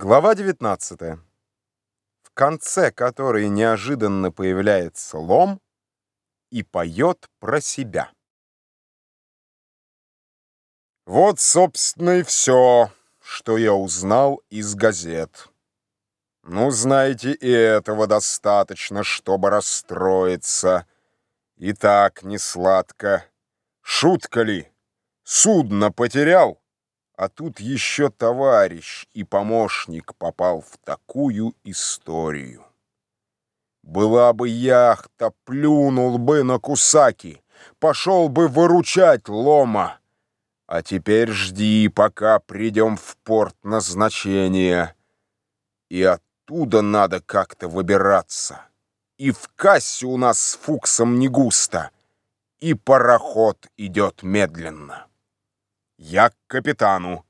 Глава 19, в конце которой неожиданно появляется лом и поет про себя. Вот, собственно, и все, что я узнал из газет. Ну, знаете, и этого достаточно, чтобы расстроиться. И так не сладко. Шутка ли? Судно потерял? А тут еще товарищ и помощник попал в такую историю. Была бы яхта, плюнул бы на кусаки, пошел бы выручать лома. А теперь жди, пока придем в порт назначения. И оттуда надо как-то выбираться. И в кассе у нас с Фуксом не густо, и пароход идет медленно. Я к капитану.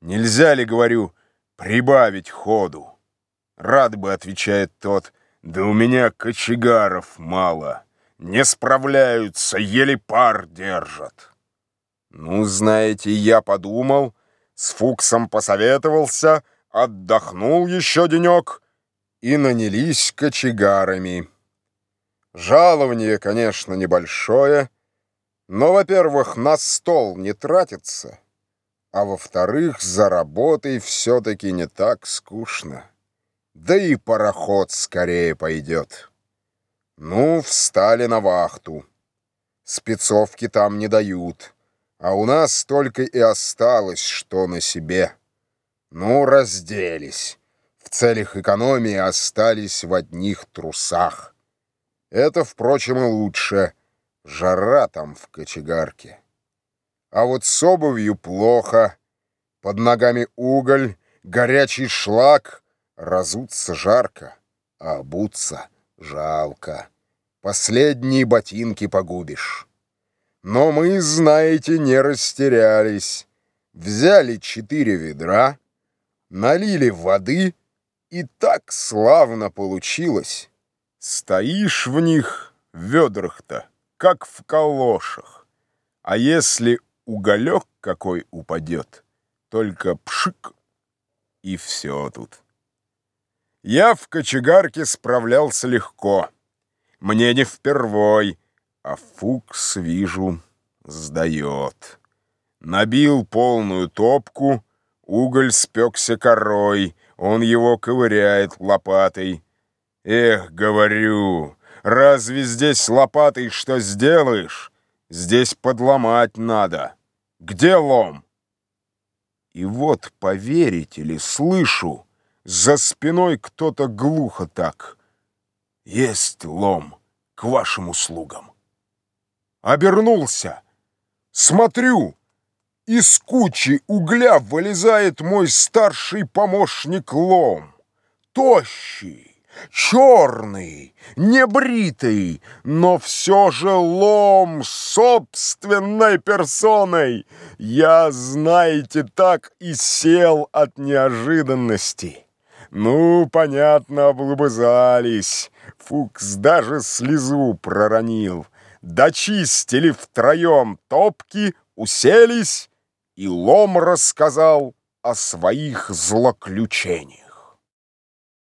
Нельзя ли, говорю, прибавить ходу? Рад бы, отвечает тот, да у меня кочегаров мало. Не справляются, еле пар держат. Ну, знаете, я подумал, с Фуксом посоветовался, отдохнул еще денек и нанялись кочегарами. Жалование, конечно, небольшое, но, во-первых, на стол не тратится, а во-вторых, за работой все-таки не так скучно. Да и пароход скорее пойдет. Ну, встали на вахту. Спецовки там не дают, а у нас только и осталось, что на себе. Ну, разделись. В целях экономии остались в одних трусах. Это, впрочем, и лучше — Жара там в кочегарке. А вот с обувью плохо. Под ногами уголь, горячий шлак. Разуться жарко, а обуться жалко. Последние ботинки погубишь. Но мы, знаете, не растерялись. Взяли четыре ведра, налили воды, и так славно получилось. Стоишь в них, в ведрах-то, как в калошах. А если уголек какой упадет, только пшик, и все тут. Я в кочегарке справлялся легко. Мне не впервой, а Фукс, вижу, сдает. Набил полную топку, уголь спекся корой, он его ковыряет лопатой. Эх, говорю, Разве здесь лопатой что сделаешь? Здесь подломать надо. Где лом? И вот, поверите ли, слышу, за спиной кто-то глухо так. Есть лом к вашим услугам. Обернулся. Смотрю, из кучи угля вылезает мой старший помощник лом. Тощий черный, небритый, но все же лом собственной персоной. Я, знаете, так и сел от неожиданности. Ну, понятно, облобызались. Фукс даже слезу проронил. Дочистили втроем топки, уселись, и лом рассказал о своих злоключениях.